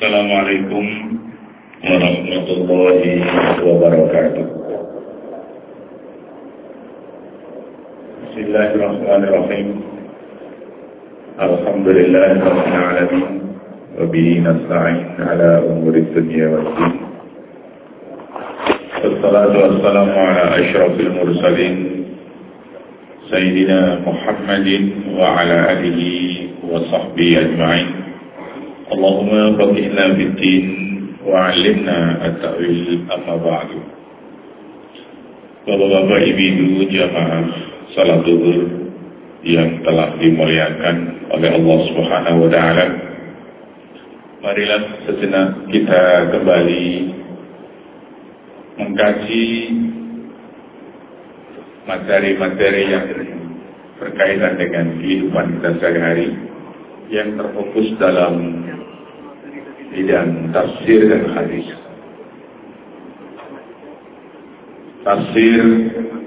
Assalamualaikum warahmatullahi wabarakatuh. Bismillahirrahmanirrahim. Alhamdulillahirabbil alamin. Wa bihi nasta'in ala umuri dunya waddin. Wassalatu wassalamu ala asyrafil mursalin Sayyidina Muhammadin wa ala alihi wa sahbihi ajma'in. Faqihna fid din wa 'allimna at-ta'wil amma ba'du. Bapak-bapak, ibu-ibu jamaah salat zuhur yang telah dimuliakan oleh Allah Subhanahu wa taala. Marilah sejenak kita kembali mengkaji materi-materi yang berkaitan dengan kehidupan kita sehari-hari yang terfokus dalam bidang tafsir dan hadis. Tafsir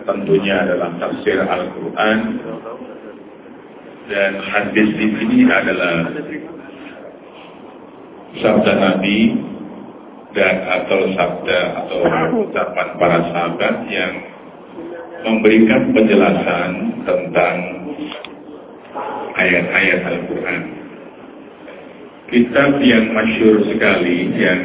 tentunya adalah tafsir Al-Quran dan hadis di sini adalah sabda Nabi dan atau sabda atau ucapan para sahabat yang memberikan penjelasan tentang ayat-ayat Al-Quran. Kitab yang masyur sekali yang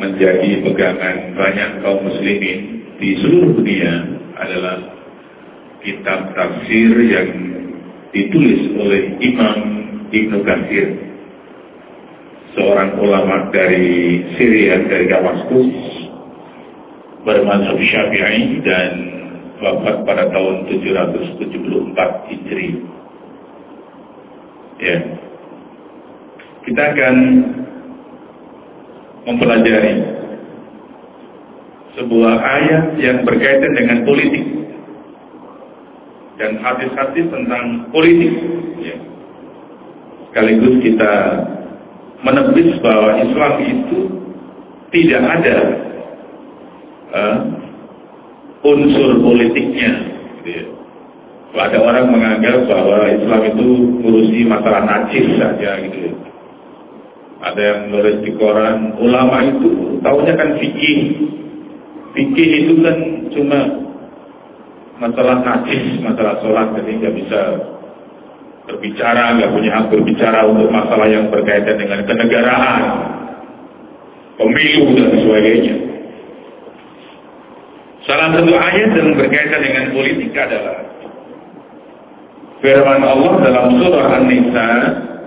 menjadi pegangan banyak kaum muslimin di seluruh dunia adalah kitab tafsir yang ditulis oleh Imam Ibn Katsir seorang ulama dari Syria dari Damaskus bermazhab Syafi'i dan wafat pada tahun 774 Hijri. Ya. Kita akan mempelajari sebuah ayat yang berkaitan dengan politik dan hadis-hadis tentang politik. Ya. Sekaligus kita menepis bahwa Islam itu tidak ada uh, unsur politiknya. Gitu ya. Ada orang menganggap bahwa Islam itu ngurusi masalah najis saja gitu ya. Ada yang menulis di koran, ulama itu tahunya kan fikih. Fikih itu kan cuma masalah najis, masalah sholat, jadi nggak bisa berbicara, nggak punya hak berbicara untuk masalah yang berkaitan dengan kenegaraan, pemilu dan sebagainya. Salah satu ayat yang berkaitan dengan politik adalah firman Allah dalam surah An-Nisa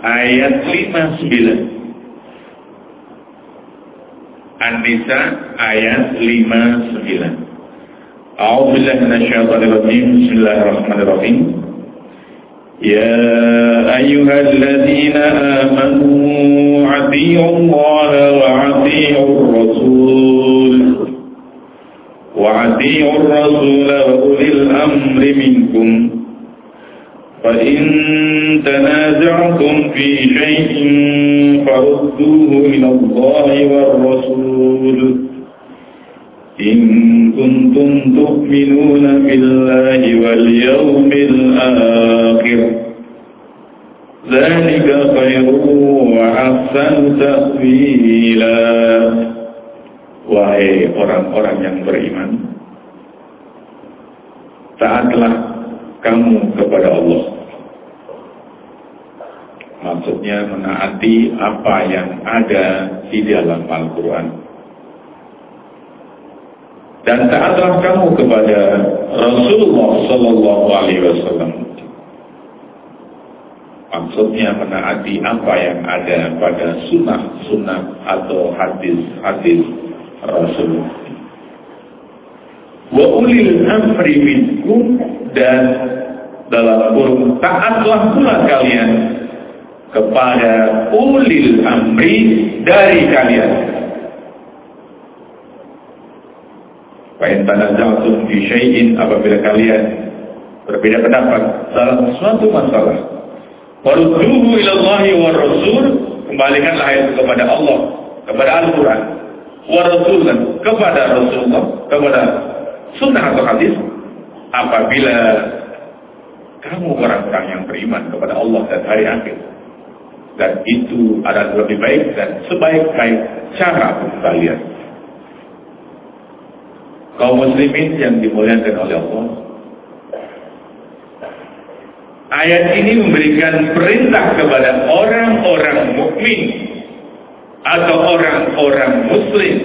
ayat 59. An-Nisa ayat 59. أعوذ بالله من الشيطان الرجيم بسم الله الرحمن الرحيم يا أيها الذين آمنوا أطيعوا الله وأطيعوا الرسول وأطيعوا الرسول وأولي الأمر منكم. فإن تنازعتم في شيء فردوه من الله والرسول. إن كنتم تؤمنون بالله واليوم الآخر. ذلك خير وأحسن تأويلا. Wahai orang-orang yang beriman Taatlah kamu kepada Allah Maksudnya menaati apa yang ada di dalam Al-Quran dan taatlah kamu kepada Rasulullah Sallallahu Alaihi Wasallam. Maksudnya menaati apa yang ada pada sunnah-sunnah atau hadis-hadis Rasul. Wa ulil amri minkum dan dalam kurung taatlah pula kalian kepada ulil amri dari kalian. Fa'in tanaza'tum fi syai'in apabila kalian berbeda pendapat dalam suatu masalah. Warudduhu ilallahi wa rasul, kembalikanlah itu kepada Allah, kepada Al-Quran, wa rasul dan kepada Rasulullah, kepada sunnah atau hadis. Apabila kamu orang-orang yang beriman kepada Allah dan hari akhir. Dan itu adalah lebih baik dan sebaik-baik cara kalian. Kaum muslimin yang dimuliakan oleh Allah. Ayat ini memberikan perintah kepada orang-orang mukmin atau orang-orang muslim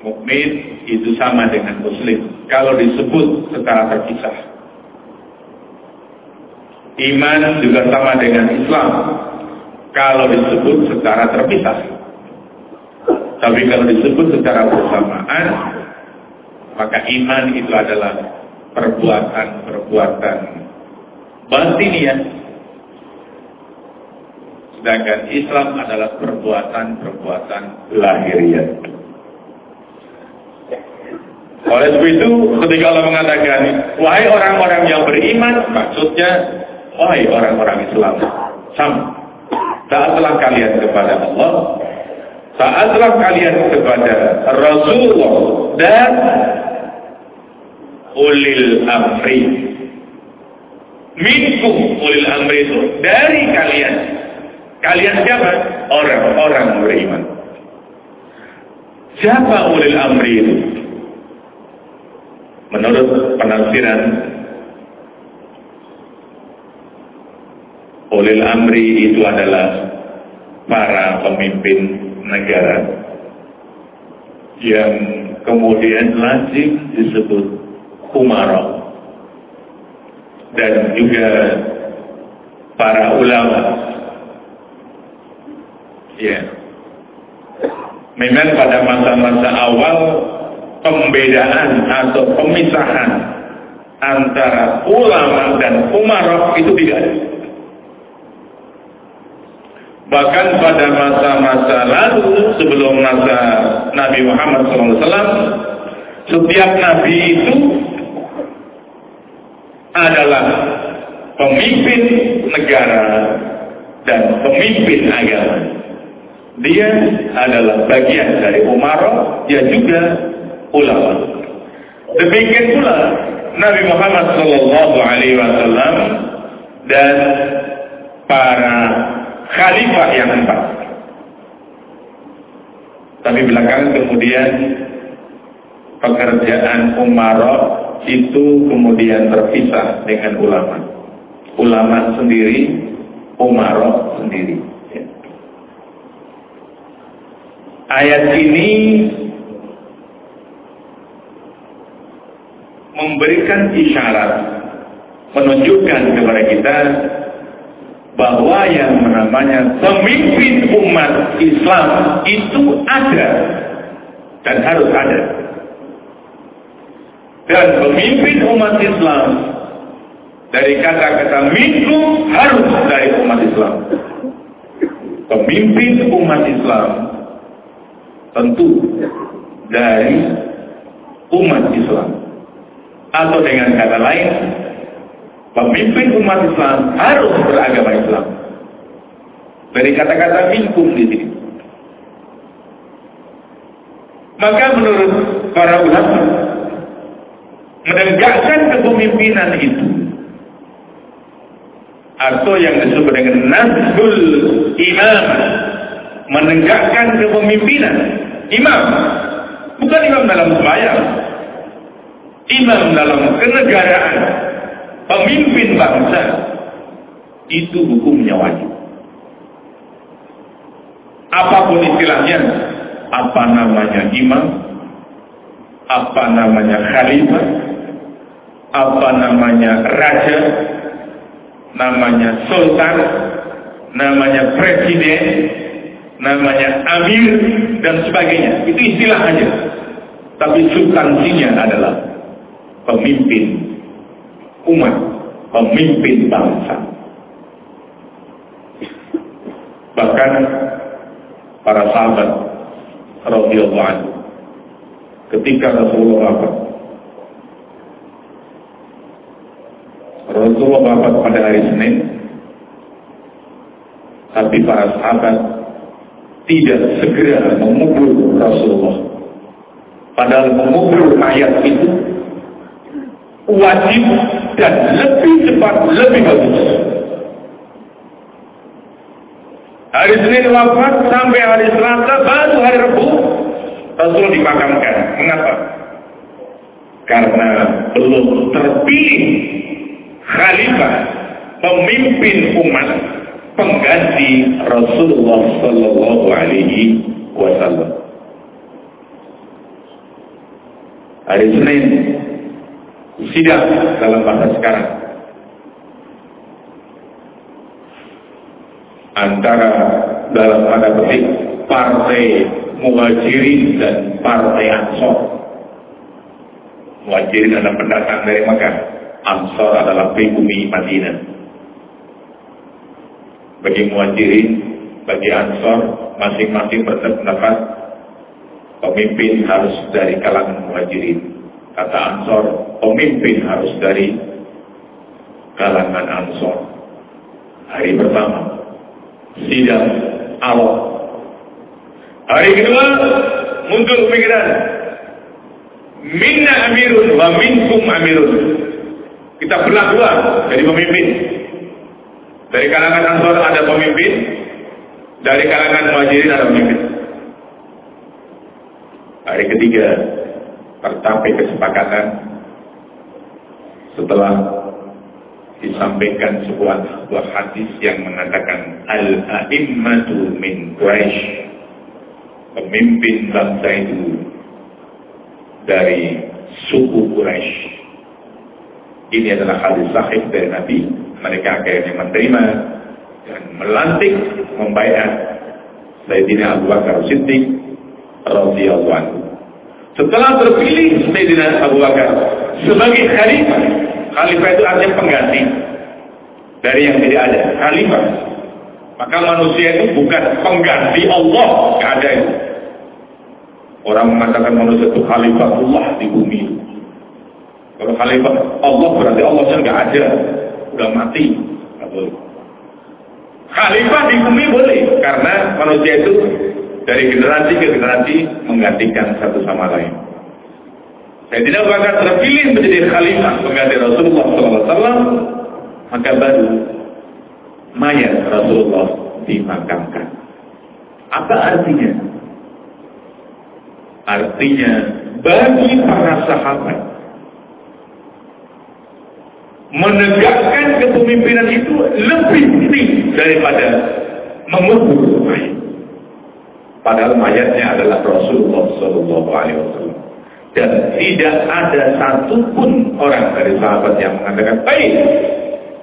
mukmin itu sama dengan muslim kalau disebut secara terpisah. Iman juga sama dengan Islam kalau disebut secara terpisah. Tapi kalau disebut secara bersamaan, maka iman itu adalah perbuatan-perbuatan batiniah. Sedangkan Islam adalah perbuatan-perbuatan lahiriah. Oleh sebab itu, ketika Allah mengatakan, wahai orang-orang yang beriman, maksudnya, wahai orang-orang Islam, sama. Taatlah kalian kepada Allah, taatlah kalian kepada Rasulullah dan ulil amri. Minkum ulil amri itu dari kalian. Kalian siapa? Orang-orang beriman. Siapa ulil amri itu? Menurut penafsiran Ulil Amri itu adalah para pemimpin negara yang kemudian lazim disebut umara dan juga para ulama ya memang pada masa-masa awal pembedaan atau pemisahan antara ulama dan umarok itu tidak. Bahkan pada masa-masa lalu sebelum masa Nabi Muhammad SAW, setiap nabi itu adalah pemimpin negara dan pemimpin agama. Dia adalah bagian dari umarok, dia juga ulama. Demikian pula Nabi Muhammad Sallallahu Alaihi Wasallam dan para khalifah yang empat. Tapi belakangan kemudian pekerjaan umaro itu kemudian terpisah dengan ulama. Ulama sendiri, umaro sendiri. Ayat ini memberikan isyarat menunjukkan kepada kita bahwa yang namanya pemimpin umat Islam itu ada dan harus ada. Dan pemimpin umat Islam dari kata-kata minggu harus dari umat Islam. Pemimpin umat Islam tentu dari umat Islam. Atau dengan kata lain, pemimpin umat Islam harus beragama Islam. Dari kata-kata minkum di sini. Maka menurut para ulama, menegakkan kepemimpinan itu atau yang disebut dengan nazul imam menegakkan kepemimpinan imam. Bukan imam dalam sembahyang. Imam dalam kenegaraan, pemimpin bangsa, itu hukumnya wajib. Apa pun istilahnya, apa namanya imam, apa namanya khalifah, apa namanya raja, namanya sultan, namanya presiden, namanya amir, dan sebagainya. Itu istilah aja. Tapi substansinya adalah pemimpin umat, pemimpin bangsa. Bahkan para sahabat anhu ketika Rasulullah wafat Rasulullah wafat pada hari Senin tapi para sahabat tidak segera mengubur Rasulullah Padahal mengubur mayat itu wajib dan lebih cepat, lebih bagus. Hari Senin wafat sampai hari Selasa baru hari Rabu Rasul dimakamkan. Mengapa? Karena belum terpilih khalifah pemimpin umat pengganti Rasulullah Sallallahu Alaihi Wasallam. Hari Senin sidang dalam bahasa sekarang antara dalam tanda petik partai muhajirin dan partai ansor. Muhajirin adalah pendatang dari Mekah, ansor adalah pribumi Madinah. Bagi muhajirin, bagi ansor, masing-masing berpendapat pemimpin harus dari kalangan muhajirin. Kata ansor, pemimpin harus dari kalangan ansor. Hari pertama, sidang awal. Hari kedua, muncul pemikiran. Minna amirun wa minkum amirun. Kita belah dua jadi pemimpin. Dari kalangan ansor ada pemimpin, dari kalangan muhajirin ada pemimpin. Hari ketiga, tercapai kesepakatan setelah disampaikan sebuah sebuah hadis yang mengatakan al-a'immatu min Quraisy pemimpin bangsa itu dari suku Quraisy ini adalah hadis sahih dari Nabi mereka akhirnya menerima dan melantik membayar Sayyidina Abu Bakar Siddiq radhiyallahu anhu setelah terpilih Sayyidina Abu Bakar sebagai khalifah, khalifah itu artinya pengganti dari yang tidak ada, khalifah. Maka manusia itu bukan pengganti Allah, tidak ada itu. Orang mengatakan manusia itu khalifah Allah di bumi. Kalau khalifah Allah berarti Allah sudah nggak ada, sudah mati. Khalifah di bumi boleh, karena manusia itu dari generasi ke generasi menggantikan satu sama lain. Saya tidak bahkan terpilih menjadi khalifah pengganti Rasulullah SAW, maka baru mayat Rasulullah dimakamkan. Apa artinya? Artinya bagi para sahabat menegakkan kepemimpinan itu lebih penting daripada mengubur mayat. Padahal mayatnya adalah Rasulullah Shallallahu Alaihi Wasallam. Dan tidak ada satupun orang dari sahabat yang mengatakan, baik,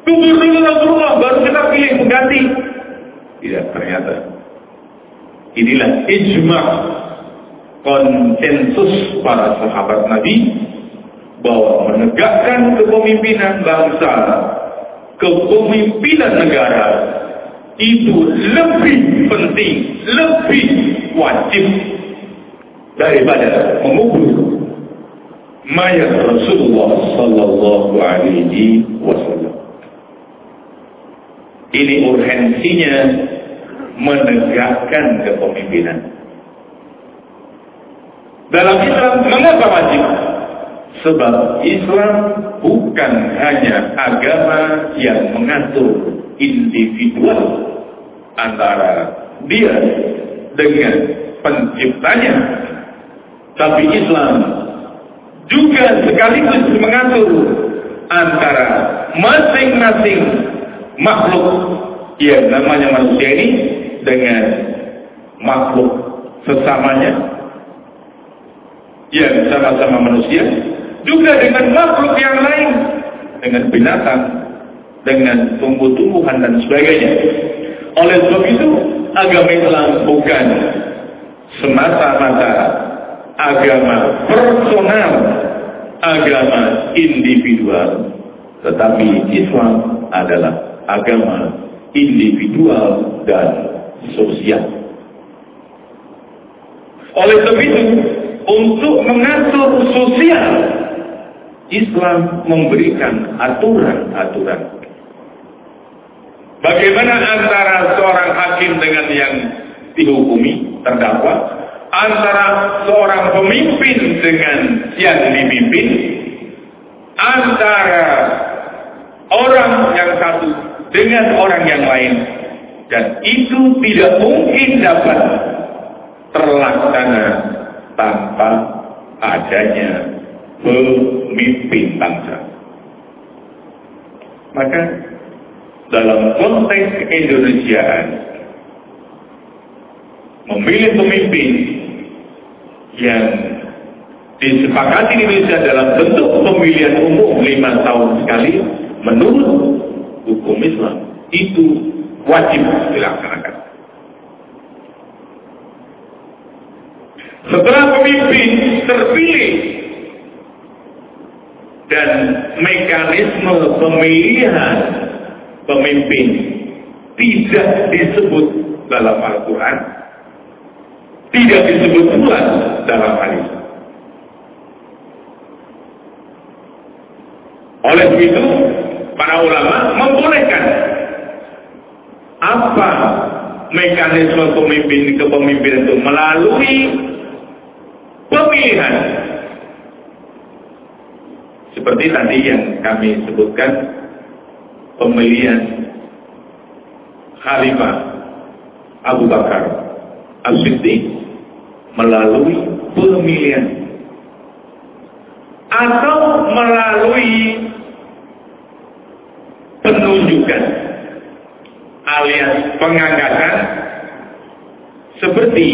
tunggu dulu Rasulullah, baru kita pilih mengganti. Tidak, ternyata. Inilah ijma konsensus para sahabat Nabi bahwa menegakkan kepemimpinan bangsa, kepemimpinan negara itu lebih penting, lebih wajib daripada mengubur mayat Rasulullah Sallallahu Alaihi Wasallam. Ini urgensinya menegakkan kepemimpinan. Dalam Islam, mengapa wajib? Sebab Islam bukan hanya agama yang mengatur individual antara dia dengan penciptanya. Tapi Islam juga sekaligus mengatur antara masing-masing makhluk yang namanya manusia ini dengan makhluk sesamanya yang sama-sama manusia juga dengan makhluk yang lain. Dengan binatang. Dengan tumbuh-tumbuhan dan sebagainya. Oleh sebab itu agama Islam bukan semata-mata agama personal agama individual. Tetapi Islam adalah agama individual dan sosial. Oleh sebab itu untuk mengatur sosial Islam memberikan aturan-aturan. Bagaimana antara seorang hakim dengan yang dihukumi, terdakwa, antara seorang pemimpin dengan yang dipimpin, antara orang yang satu dengan orang yang lain, dan itu tidak mungkin dapat terlaksana tanpa adanya pemimpin bangsa. Maka dalam konteks Indonesiaan memilih pemimpin yang disepakati di Indonesia dalam bentuk pemilihan umum lima tahun sekali menurut hukum Islam itu wajib dilaksanakan. Setelah pemimpin terpilih dan mekanisme pemilihan pemimpin tidak disebut dalam Al-Quran, tidak disebut pula dalam hadis. Oleh itu, para ulama membolehkan apa mekanisme pemimpin kepemimpinan itu melalui pemilihan seperti tadi yang kami sebutkan pemilihan Khalifah Abu Bakar As-Siddiq melalui pemilihan atau melalui penunjukan alias pengangkatan seperti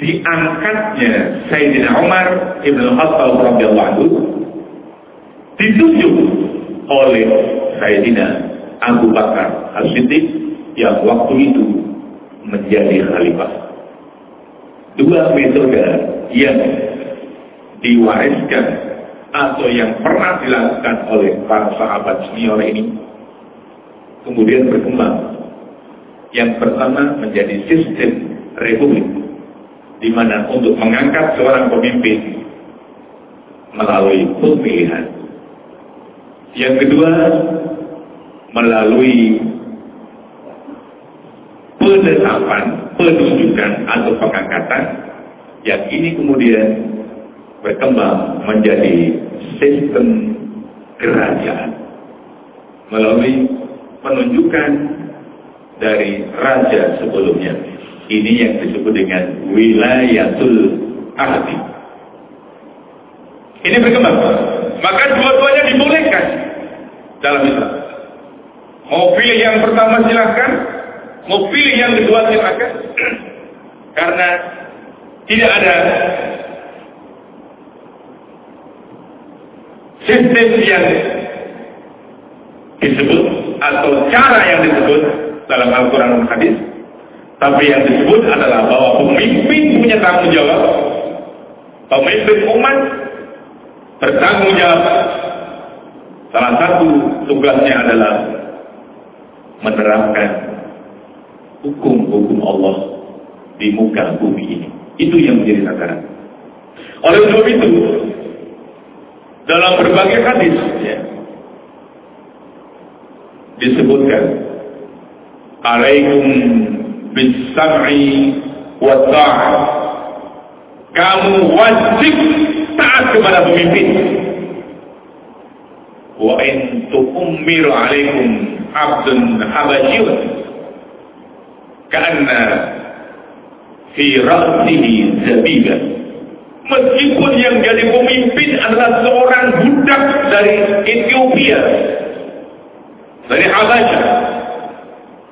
diangkatnya Sayyidina Umar Ibn Khattab radhiyallahu anhu ditunjuk oleh Sayyidina Abu Bakar As-Siddiq yang waktu itu menjadi khalifah. Dua metode yang diwariskan atau yang pernah dilakukan oleh para sahabat senior ini kemudian berkembang. Yang pertama menjadi sistem republik di mana untuk mengangkat seorang pemimpin melalui pemilihan. Yang kedua melalui penetapan, penunjukan atau pengangkatan yang ini kemudian berkembang menjadi sistem kerajaan melalui penunjukan dari raja sebelumnya. Ini yang disebut dengan wilayatul ahdi. Ini berkembang. Maka dua-duanya dibolehkan dalam Islam. Mau pilih yang pertama silahkan, mau pilih yang kedua silahkan. Karena tidak ada sistem yang disebut atau cara yang disebut dalam Al-Quran dan Hadis. Tapi yang disebut adalah bahwa pemimpin punya tanggung jawab. Pemimpin umat bertanggung jawab. Salah satu tugasnya adalah menerapkan hukum-hukum Allah di muka bumi ini. Itu yang menjadi sasaran. Oleh sebab itu, dalam berbagai hadis, ya, disebutkan alaikum bis-sam'i wa ta'ah kamu wajib taat kepada pemimpin. Wa in tu'mir alaikum abdun habasyun. Ka'anna fi ra'sihi zabiban meskipun yang jadi pemimpin adalah seorang budak dari Ethiopia dari Habasya,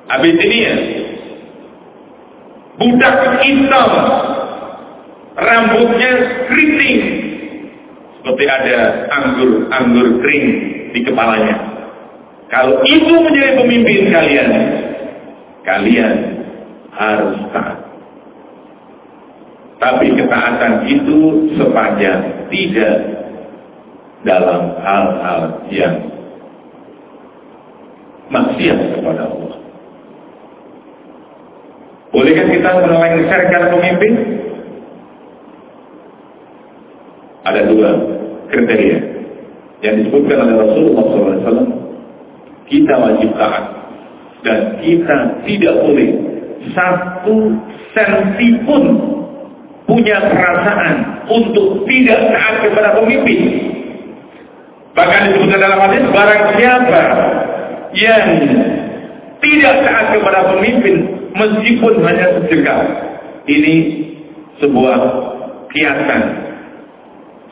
Abyssinia. Budak hitam, rambutnya keriting, seperti ada anggur-anggur kering di kepalanya. Kalau itu menjadi pemimpin kalian, kalian harus taat. Tapi ketaatan itu sepanjang tidak dalam hal-hal yang maksiat kepada Allah. Bolehkah kita melengsarkan pemimpin? Ada dua kriteria yang disebutkan oleh Rasulullah SAW. Kita wajib taat dan kita tidak boleh satu sensi pun punya perasaan untuk tidak taat kepada pemimpin. Bahkan disebutkan dalam hadis barang siapa yang tidak taat kepada pemimpin meskipun hanya sejenak. Ini sebuah kiasan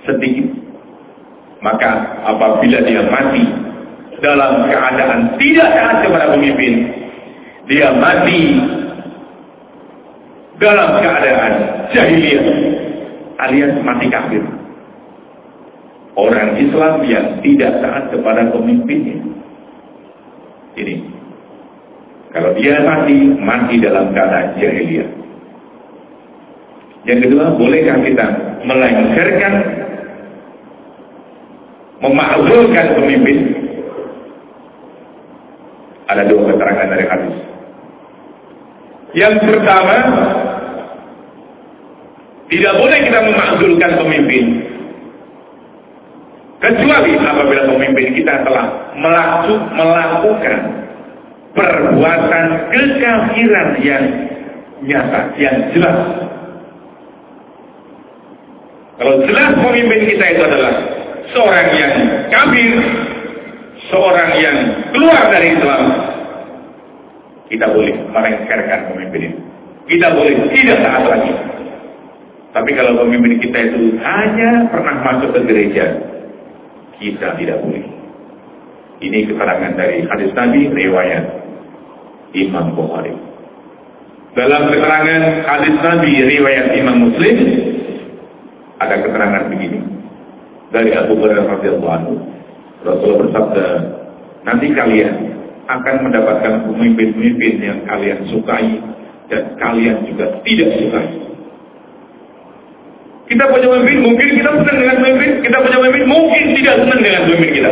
sedikit. Maka apabila dia mati dalam keadaan tidak taat kepada pemimpin, dia mati dalam keadaan jahiliyah alias mati kafir. Orang Islam yang tidak taat kepada pemimpinnya. Ini. Kalau dia mati, mati dalam keadaan jahiliyah. Yang kedua, bolehkah kita melengsarkan, memakzulkan pemimpin? Ada dua keterangan dari hadis. Yang pertama, tidak boleh kita memakzulkan pemimpin. Kecuali apabila pemimpin kita telah melakukan perbuatan kekafiran yang nyata, yang jelas. Kalau jelas pemimpin kita itu adalah seorang yang kafir, seorang yang keluar dari Islam, kita boleh melengkerkan pemimpin itu. Kita boleh tidak taat lagi. Tapi kalau pemimpin kita itu hanya pernah masuk ke gereja, kita tidak boleh. Ini keterangan dari hadis Nabi riwayat Imam Bukhari. Dalam keterangan hadis Nabi riwayat Imam Muslim ada keterangan begini dari Abu Hurairah radhiyallahu anhu. Rasulullah bersabda, nanti kalian akan mendapatkan pemimpin-pemimpin yang kalian sukai dan kalian juga tidak sukai. Kita punya pemimpin, mungkin kita senang dengan pemimpin, kita punya pemimpin, mungkin tidak senang dengan pemimpin kita.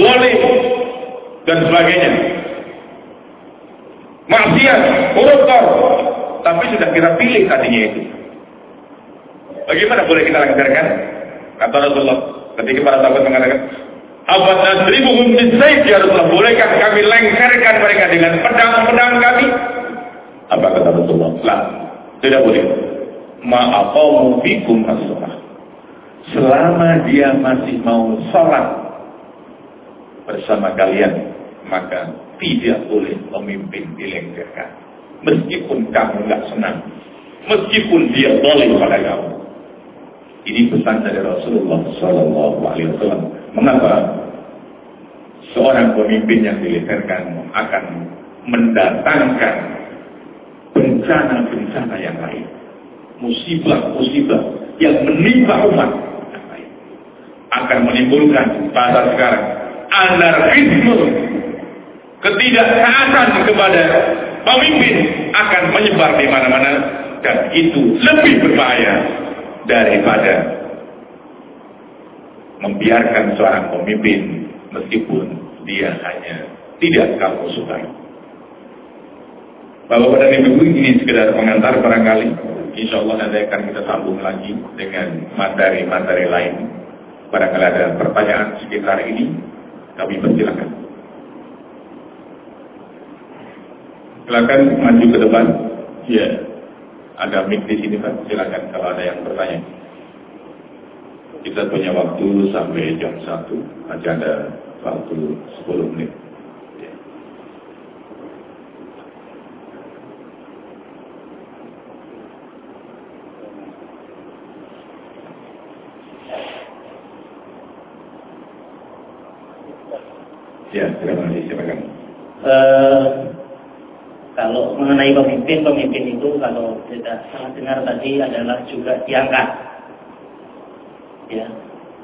Boleh dan sebagainya. Maksiat, koruptor, tapi sudah kita pilih tadinya itu. Bagaimana boleh kita lancarkan? Kata Rasulullah, ketika para sahabat mengatakan, Abad nadribuhum bisayf ya Rasulullah. Bolehkah kami lengkarkan mereka dengan pedang-pedang kami? Apa kata Rasulullah? Lah, tidak boleh. Ma'aqamu fikum as Selama dia masih mau sholat bersama kalian, maka tidak boleh pemimpin dilengkarkan. Meskipun kamu nggak senang, meskipun dia boleh pada kamu. Ini pesan dari Rasulullah Sallallahu Alaihi Wasallam Mengapa seorang pemimpin yang dileherkan akan mendatangkan bencana-bencana yang lain. Musibah-musibah yang menimpa umat. Akan menimbulkan pada sekarang anarkisme, ketidaktaatan kepada pemimpin akan menyebar di mana-mana dan itu lebih berbahaya daripada membiarkan seorang pemimpin meskipun dia hanya tidak kamu sukai. Bapak dan Ibu ini sekedar pengantar barangkali. Insya Allah nanti akan kita sambung lagi dengan materi-materi lain. Barangkali ada pertanyaan sekitar ini, kami persilakan. Silakan maju ke depan. Ya, ada mic di sini Pak. Silakan kalau ada yang bertanya. Kita punya waktu sampai jam 1, masih ada waktu 10 menit. Ya, terima kasih. Silakan. Uh, kalau mengenai pemimpin, pemimpin itu kalau tidak salah dengar tadi adalah juga diangkat ya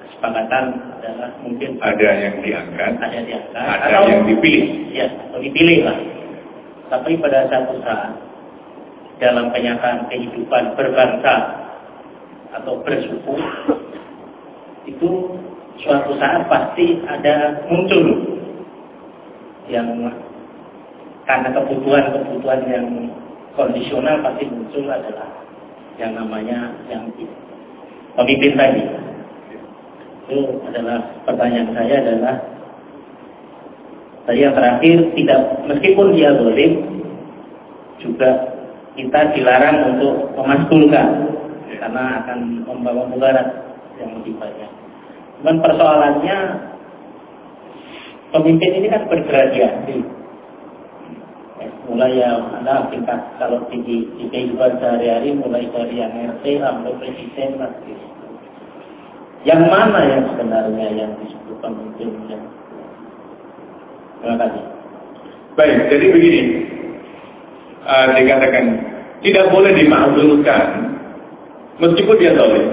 kesepakatan adalah mungkin ada yang diangkat, ada diangkat, ada atau, yang dipilih, ya atau dipilih lah. Tapi pada satu saat dalam kenyataan kehidupan berbangsa atau bersuku itu suatu saat pasti ada muncul yang karena kebutuhan-kebutuhan yang kondisional pasti muncul adalah yang namanya yang pemimpin tadi itu adalah pertanyaan saya adalah tadi yang terakhir tidak meskipun dia boleh juga kita dilarang untuk memaskulkan karena akan membawa mudarat yang lebih banyak. Cuman persoalannya pemimpin ini kan bergradasi. Mulai yang ada tingkat kalau di, di kehidupan sehari-hari mulai dari yang RT sampai presiden gitu. Yang mana yang sebenarnya yang disebut pemimpinnya? Terima kasih. Baik, jadi begini. Uh, dikatakan tidak boleh dimakzulkan meskipun dia soleh.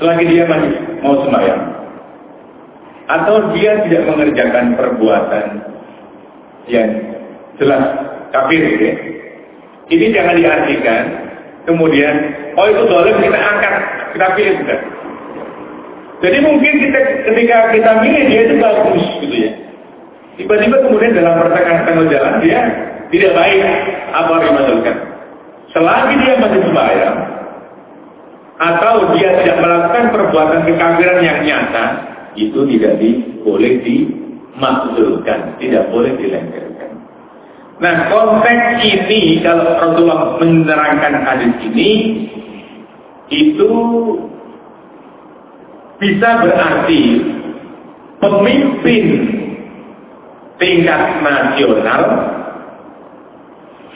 Selagi dia masih mau sembahyang. Atau dia tidak mengerjakan perbuatan yang jelas kafir ya. Ini jangan diartikan kemudian oh itu soleh kita angkat kita pilih sudah. Jadi mungkin kita ketika kita milih dia itu bagus gitu ya. Tiba-tiba kemudian dalam pertengahan tengah jalan dia tidak baik apa yang dimaksudkan. Selagi dia masih sembahyang atau dia tidak melakukan perbuatan kekafiran yang nyata, itu tidak boleh dimaksudkan, tidak boleh dilengkerkan. Nah, konteks ini kalau Rasulullah menerangkan hadis ini itu bisa berarti pemimpin tingkat nasional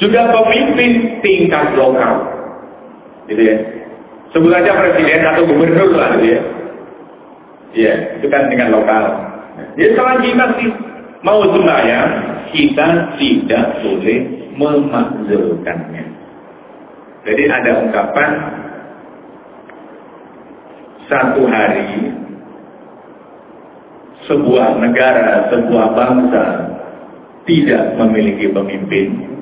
juga pemimpin tingkat lokal. Gitu ya. Sebut aja presiden atau gubernur lah gitu ya. Iya, itu kan tingkat lokal. Jadi selagi masih mau sembahyang, kita tidak boleh memakzulkannya. Jadi ada ungkapan satu hari sebuah negara, sebuah bangsa tidak memiliki pemimpin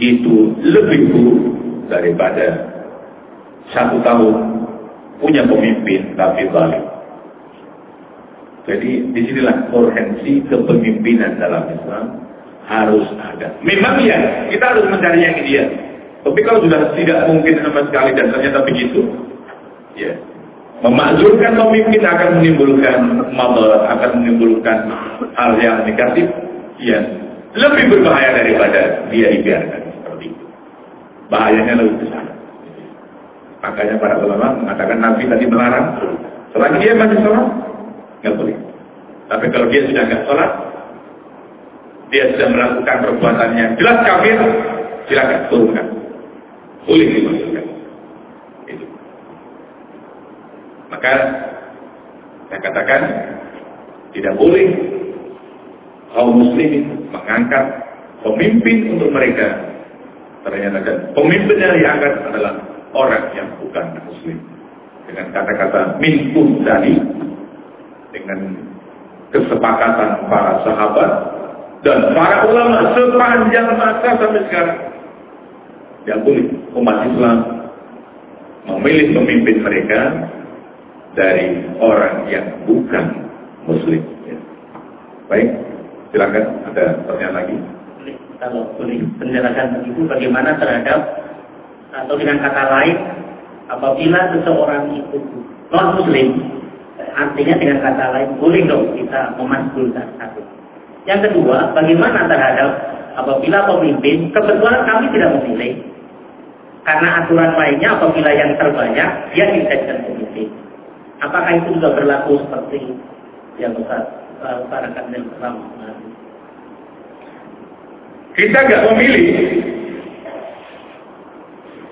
itu lebih buruk daripada satu tahun punya pemimpin tapi balik. Jadi di sinilah urgensi kepemimpinan dalam Islam harus ada. Memang ya, kita harus mencari yang ideal. Tapi kalau sudah tidak mungkin sama sekali dan ternyata begitu, ya Memakzulkan pemimpin akan menimbulkan madarat, akan menimbulkan hal yang negatif, ya lebih berbahaya daripada dia dibiarkan seperti itu. Bahayanya lebih besar. Makanya para ulama mengatakan Nabi tadi melarang, selagi dia masih sholat, nggak boleh. Tapi kalau dia sudah nggak sholat, dia sudah melakukan perbuatannya jelas kafir, silakan turunkan. Boleh dimasukkan. Maka saya katakan tidak boleh kaum muslimin mengangkat pemimpin untuk mereka. Ternyata kan pemimpin yang diangkat adalah orang yang bukan muslim. Dengan kata-kata min tadi dengan kesepakatan para sahabat dan para ulama sepanjang masa sampai sekarang. Boleh umat Islam memilih pemimpin mereka dari orang yang bukan muslim. Ya. Baik, silakan ada pertanyaan lagi. Kalau boleh penjelasan begitu bagaimana terhadap atau dengan kata lain apabila seseorang itu non muslim artinya dengan kata lain boleh dong kita memaskulkan. Yang kedua, bagaimana terhadap apabila pemimpin kebetulan kami tidak memilih karena aturan lainnya apabila yang terbanyak dia dijadikan pemimpin Apakah itu juga berlaku seperti yang besar utarakan yang pertama? Kita nggak memilih.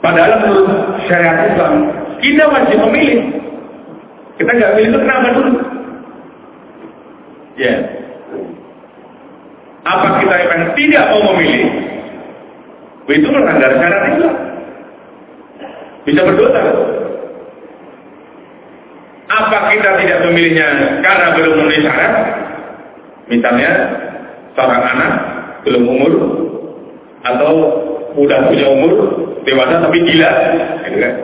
Padahal menurut syariat Islam, kita wajib memilih. Kita nggak pilih itu kenapa dulu? Ya. Apa kita yang tidak mau memilih? Itu melanggar syariat Islam. Bisa berdosa. Apa kita tidak memilihnya karena belum memenuhi syarat? Misalnya seorang anak belum umur atau udah punya umur dewasa tapi gila, gitu kan?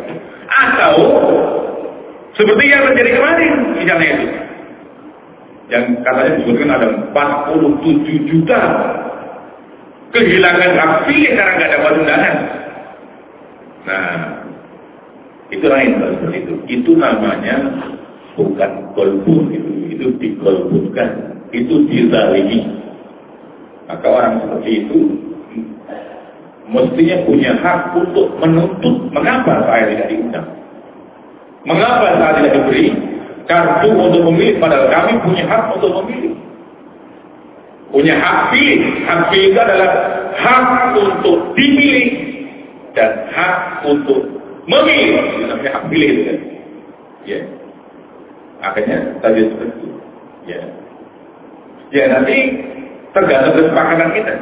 Atau seperti yang terjadi kemarin, misalnya itu. Yang katanya disebutkan ada 47 juta kehilangan hak pilih karena nggak dapat undangan. Nah, itu lain seperti itu. Itu namanya bukan kolbu itu, itu dikolbukan, itu dizalimi. Maka orang seperti itu mestinya punya hak untuk menuntut mengapa saya tidak diundang. Mengapa saya tidak diberi kartu untuk memilih padahal kami punya hak untuk memilih. Punya hak pilih. Hak pilih itu adalah hak untuk dimilih dan hak untuk memilih. Namanya hak pilih itu kan. Ya. Akhirnya tadi seperti itu. Ya. Ya nanti tergantung kesepakatan kita.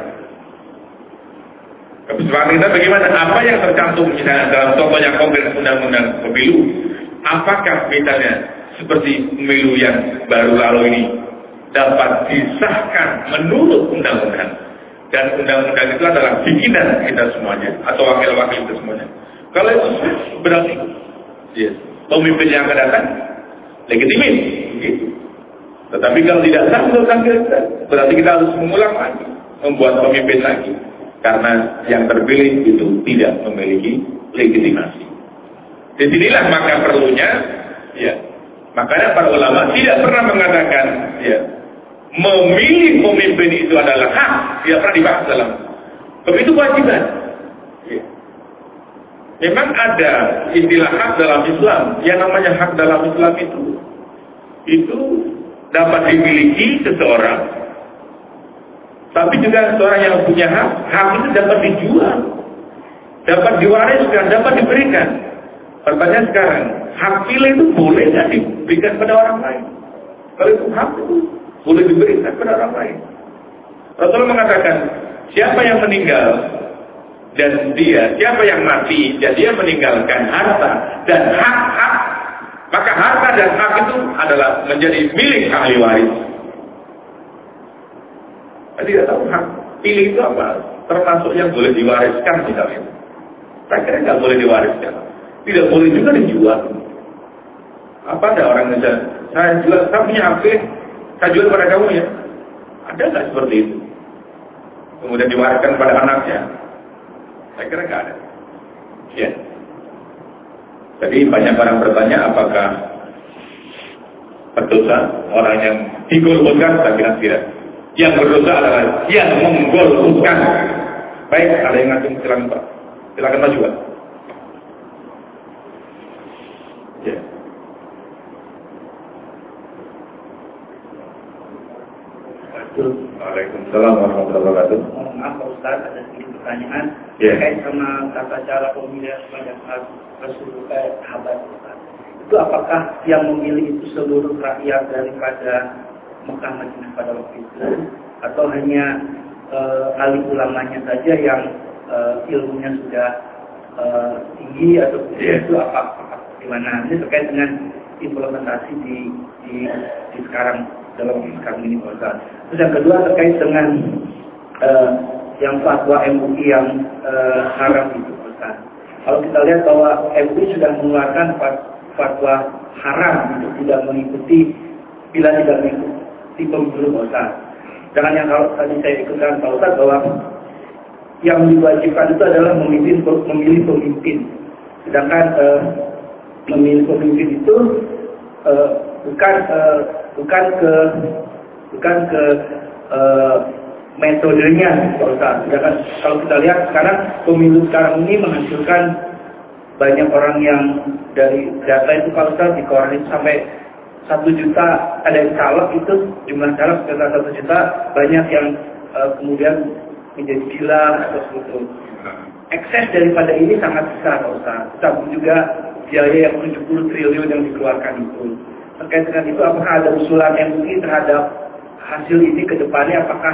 Kesepakatan kita bagaimana? Apa yang tercantum misalnya dalam contohnya konkret undang-undang pemilu, apakah misalnya seperti pemilu yang baru lalu ini dapat disahkan menurut undang-undang dan undang-undang itu adalah bikinan kita semuanya atau wakil-wakil kita semuanya. Kalau itu sah, berarti yes. pemimpin yang akan datang legitimis. Gitu. Tetapi kalau tidak sah kita, berarti kita harus mengulang lagi, membuat pemimpin lagi. Karena yang terpilih itu tidak memiliki legitimasi. Di sinilah maka perlunya, ya, makanya para ulama tidak pernah mengatakan, ya, memilih pemimpin itu adalah hak, tidak pernah dibahas dalam. Tapi itu kewajiban. Ya. Memang ada istilah hak dalam Islam, yang namanya hak dalam Islam itu, itu dapat dimiliki seseorang, tapi juga seseorang yang punya hak, hak itu dapat dijual, dapat diwariskan, dapat diberikan. Pertanyaan sekarang, hak pilih itu boleh nggak diberikan pada orang lain? Kalau itu hak itu boleh diberikan pada orang lain. Rasulullah mengatakan, siapa yang meninggal dan dia, siapa yang mati dan dia meninggalkan harta dan hak-hak maka harta dan hak itu adalah menjadi milik ahli waris. Saya tidak tahu hak pilih itu apa. Termasuk yang boleh diwariskan misalnya. Saya kira nggak boleh diwariskan. Tidak boleh juga dijual. Apa ada orang yang saya jual, saya punya HP, saya jual pada kamu ya. Ada nggak seperti itu? Kemudian diwariskan pada anaknya. Saya kira nggak ada. Ya. Jadi banyak orang bertanya apakah berdosa orang yang digolongkan, saya bilang tidak. Yang berdosa adalah yang menggolongkan. Baik, ada yang ngajung silakan Pak. Silakan Pak. Ya. Waalaikumsalam warahmatullahi wabarakatuh. Maaf Pak Ustaz, ada sedikit pertanyaan Ya. terkait sama tata cara pemilihan pada saat Rasulullah sahabat Ustaz. Itu apakah yang memilih itu seluruh rakyat daripada Mekah Madinah pada waktu itu atau hanya eh, ahli ulamanya saja yang eh, ilmunya sudah eh, tinggi atau Ya. itu apa, apa gimana? Ini terkait dengan implementasi di di, di sekarang dalam sekarang ini Pak. Terus yang kedua terkait dengan eh, yang fatwa MUI yang eh, haram itu Ustaz. Kalau kita lihat bahwa MUI sudah mengeluarkan fat- fatwa haram untuk tidak mengikuti bila tidak mengikuti pemilu Pak. Jangan yang kalau tadi saya ikutkan Pak Ustaz bahwa yang diwajibkan itu adalah memimpin memilih pemimpin. Sedangkan eh, memilih pemimpin itu eh, bukan eh, bukan ke bukan ke eh, metodenya Pak Ustaz. Sedangkan kalau kita lihat sekarang pemilu sekarang ini menghasilkan banyak orang yang dari data itu Pak Ustaz dikeluarin sampai satu juta ada caleg itu jumlah caleg sekitar satu juta banyak yang eh, kemudian menjadi gila atau seperti. Ekses daripada ini sangat besar Pak Ustaz. Tapi juga biaya yang 70 triliun yang dikeluarkan itu. Terkait dengan itu apakah ada usulan MUI terhadap hasil ini ke depannya? Apakah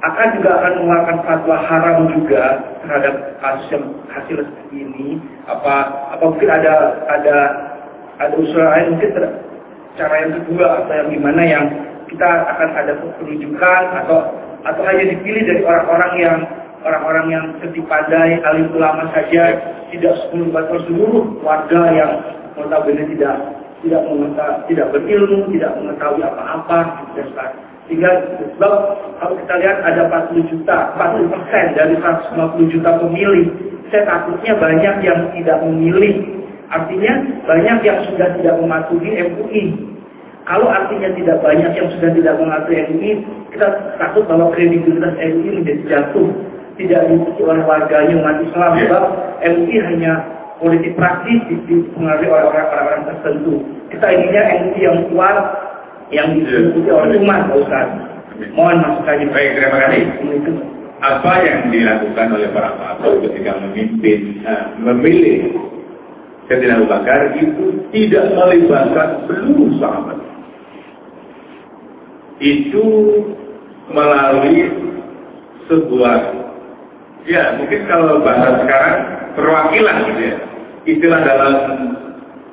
akan juga akan mengeluarkan fatwa haram juga terhadap kasus yang hasil seperti ini? Apa apa mungkin ada ada ada usulan lain? Mungkin ter- cara yang kedua atau yang gimana yang kita akan ada penunjukan atau atau hanya dipilih dari orang-orang yang orang-orang yang seperti pandai alim ulama saja tidak melibatkan seluruh warga yang notabene tidak tidak mengetahui, tidak berilmu, tidak mengetahui apa-apa. Sehingga sebab kalau kita lihat ada 40 juta, 40 persen dari 150 juta pemilih, saya takutnya banyak yang tidak memilih. Artinya banyak yang sudah tidak mematuhi MUI. Kalau artinya tidak banyak yang sudah tidak mematuhi MUI, kita takut bahwa kredibilitas MUI menjadi jatuh. tidak diikuti oleh warganya umat Islam. Sebab MUI hanya politik praktis dipengaruhi oleh orang-orang tertentu. Kita inginnya MUI yang kuat, yang diikuti oleh umat, Pak Ustaz. Mohon masukannya. Baik, terima kasih. Apa yang dilakukan oleh para sahabat ketika memimpin, eh, memilih Sayyidina Abu Bakar itu tidak melibatkan seluruh sahabat. Itu melalui sebuah, ya mungkin kalau bahasa sekarang perwakilan gitu ya. Istilah dalam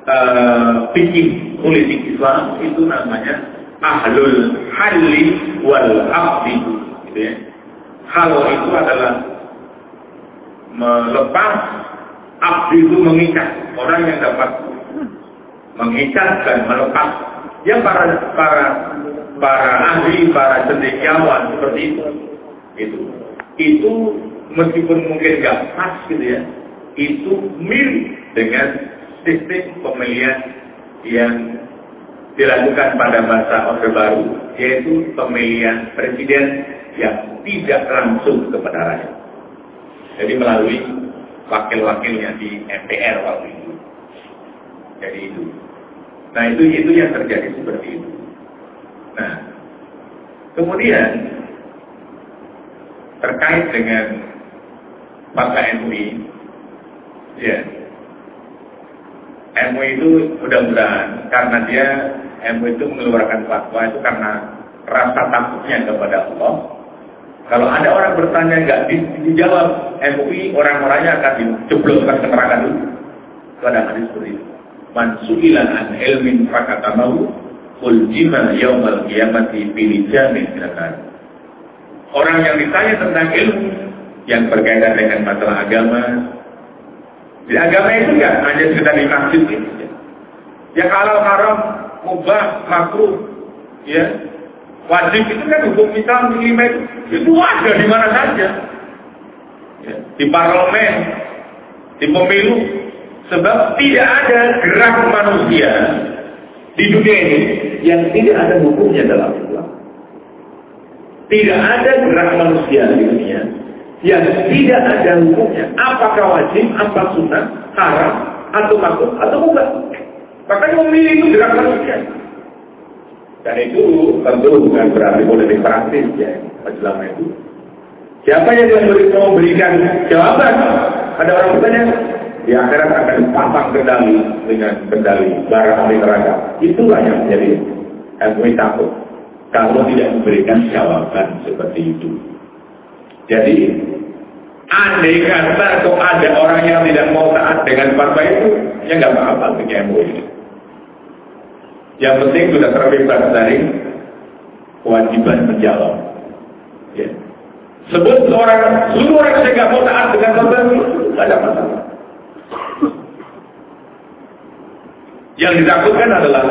uh, fikih politik Islam itu namanya ahlul halli wal aqdi gitu ya. Hal itu adalah melepas abdi itu mengikat. Orang yang dapat mengikat dan melepas. Ya para para para ahli para cendekiawan seperti itu. Itu itu meskipun mungkin nggak pas gitu ya itu mirip dengan sistem pemilihan yang dilakukan pada masa Orde Baru yaitu pemilihan presiden yang tidak langsung kepada rakyat jadi melalui wakil-wakilnya di MPR waktu itu. Jadi itu. Nah itu itu yang terjadi seperti itu. Nah kemudian terkait dengan Maka MUI, ya MUI itu mudah-mudahan karena dia MUI itu mengeluarkan fatwa itu karena rasa takutnya kepada Allah kalau ada orang bertanya nggak di, dijawab MUI, orang-orangnya akan dijebloskan neraka dulu. Itu ada hadis seperti itu. Man su'ilan an ilmin fakatamahu uljima yaumal qiyamati bilijamin minanar. Orang yang ditanya tentang ilmu yang berkaitan dengan masalah agama, di agama itu enggak hanya sekedar di masjid itu. Ya kalau haram, mubah, makruh, ya Wajib itu kan hukum Islam lima itu, itu ada di mana saja. Ya, di parlemen, di pemilu. Sebab tidak ada gerak manusia di dunia ini yang tidak ada hukumnya dalam Islam. Tidak ada gerak manusia di dunia yang tidak ada hukumnya. Apakah wajib, apa sunnah, haram, atau makruh, atau bukan. Makanya memilih itu gerak manusia. Dan itu tentu bukan berarti politik praktis ya, selama itu. Siapa yang mau memberikan jawaban? Ada orang bertanya, di akhirat akan pasang kendali dengan kendali barang ahli neraka. Itulah yang menjadi MUI takut. Kalau tidak memberikan jawaban seperti itu. Jadi, andai kata kok ada orang yang tidak mau taat dengan partai itu, ya nggak apa-apa bagi MUI. Yang penting sudah terbebas dari kewajiban menjawab. Ya. Sebut orang, seluruh orang yang nggak mau taat dengan korban itu tidak ada masalah. Yang ditakutkan adalah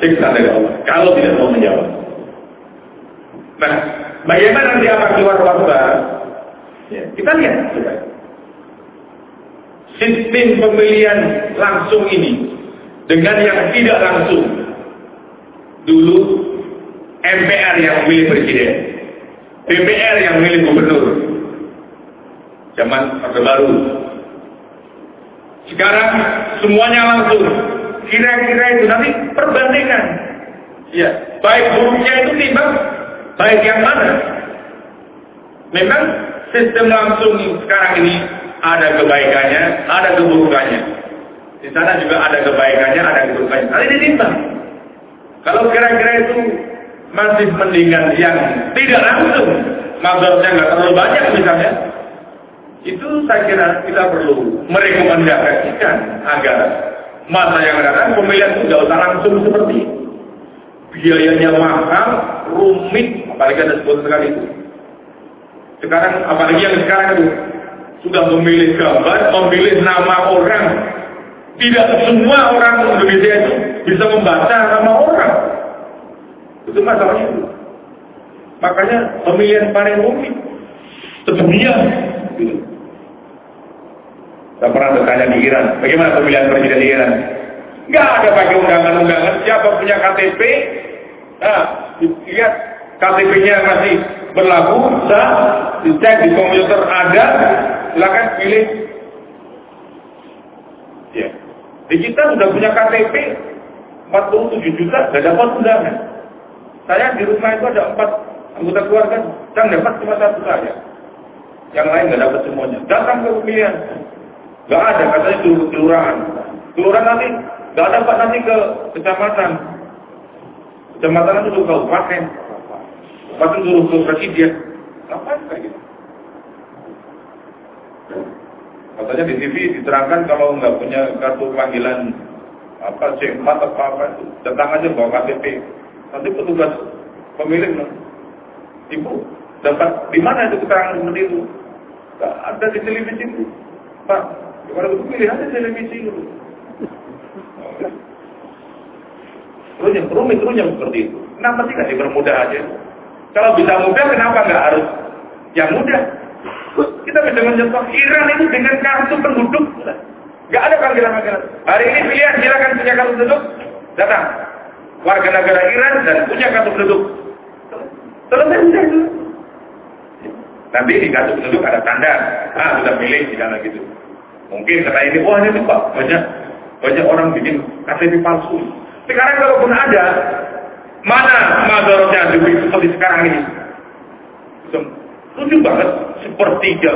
siksa dari Allah. Kalau tidak mau menjawab. Nah, bagaimana nanti akan keluar waktu? Ya, kita lihat. Coba. Sistem pemilihan langsung ini dengan yang tidak langsung dulu MPR yang memilih presiden, DPR yang memilih gubernur. Zaman Orde Baru. Sekarang semuanya langsung. Kira-kira itu nanti perbandingan. Ya, baik buruknya itu timbang baik yang mana? Memang sistem langsung sekarang ini ada kebaikannya, ada keburukannya. Di sana juga ada kebaikannya, ada keburukannya. Nanti ditimbang. Kalau kira-kira itu masih mendingan yang tidak langsung, mazhabnya nggak terlalu banyak misalnya, itu saya kira kita perlu merekomendasikan agar masa yang datang pemilihan itu nggak langsung seperti itu. Biayanya mahal, rumit, apalagi ada sebut sekali itu. Sekarang, apalagi yang sekarang itu sudah memilih gambar, memilih nama orang. Tidak semua orang Indonesia itu bisa membaca nama orang. Itu masalahnya itu. Makanya pemilihan paling rumit. Sedunia. Gitu. Saya pernah bertanya di Iran, bagaimana pemilihan presiden di Iran? Nggak ada pakai undangan-undangan. Siapa punya KTP? Nah, lihat KTP-nya masih berlaku, sah, dicek di komputer ada, silakan pilih. Ya. Di kita sudah punya KTP 47 juta, tidak dapat undangan. Saya di rumah itu ada empat anggota keluarga, yang dapat cuma satu saja. Yang lain nggak dapat semuanya. Datang ke pemilihan, nggak ada katanya kelurahan. Kelurahan nanti nggak dapat nanti ke kecamatan. Kecamatan itu kabupaten. Kabupaten suruh ke presiden. Ngapain kayak gitu? Katanya di TV diterangkan kalau nggak punya kartu panggilan apa C4 apa apa itu datang aja bawa KTP. Nanti petugas pemilik ibu dapat di mana itu keterangan seperti itu? Gak ada di televisi itu. Pak, gimana itu pilih aja televisi itu. Runyam, rumit, runyam seperti itu. Kenapa sih nggak dipermudah aja? Kalau bisa mudah, kenapa nggak harus yang mudah? Kita bisa mencontoh Iran itu dengan kartu penduduk. Gak ada panggilan panggilan. Hari ini pilihan silakan punya kartu penduduk, datang. Warga negara Iran dan punya kartu penduduk. Selesai sudah itu. Nanti di kartu penduduk ada tanda, ah sudah pilih di sana gitu. Mungkin kata ini, wah ini pak banyak banyak orang bikin KTP palsu. Sekarang kalau pun ada, mana madorotnya seperti sekarang ini? Lucu banget, sepertiga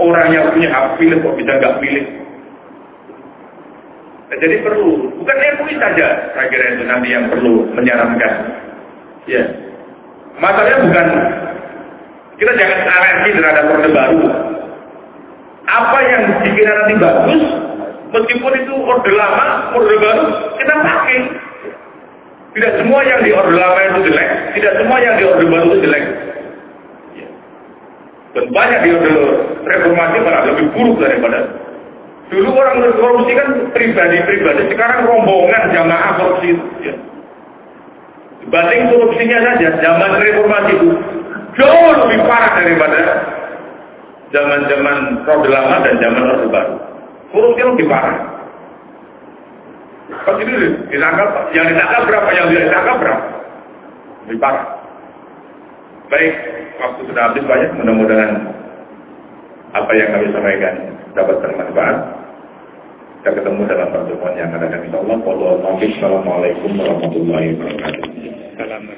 orang yang punya hak pilih kok bisa nggak pilih. Nah, jadi perlu, bukan MUI saja, saya kira itu nanti yang perlu menyarankan. Ya, masalahnya bukan kita jangan alergi terhadap orde baru. Apa yang dikira nanti bagus, meskipun itu orde lama, orde baru, kita pakai. Tidak semua yang di orde lama itu jelek, tidak semua yang di orde baru itu jelek. Dan banyak di orde reformasi malah lebih buruk daripada dulu orang korupsi kan pribadi-pribadi, sekarang rombongan jamaah korupsi itu. Ya. Dibanding korupsinya saja, zaman reformasi itu jauh lebih parah daripada zaman-zaman Orde Lama dan zaman Orde Baru. Korupsi lebih parah. Pas ini ditangkap, yang ditangkap berapa, yang tidak ditangkap berapa? Lebih parah. Baik, waktu sudah habis banyak, mudah-mudahan apa yang kami sampaikan dapat bermanfaat. Kita ketemu dalam pertemuan yang akan datang insya Allah. Wassalamualaikum warahmatullahi wabarakatuh.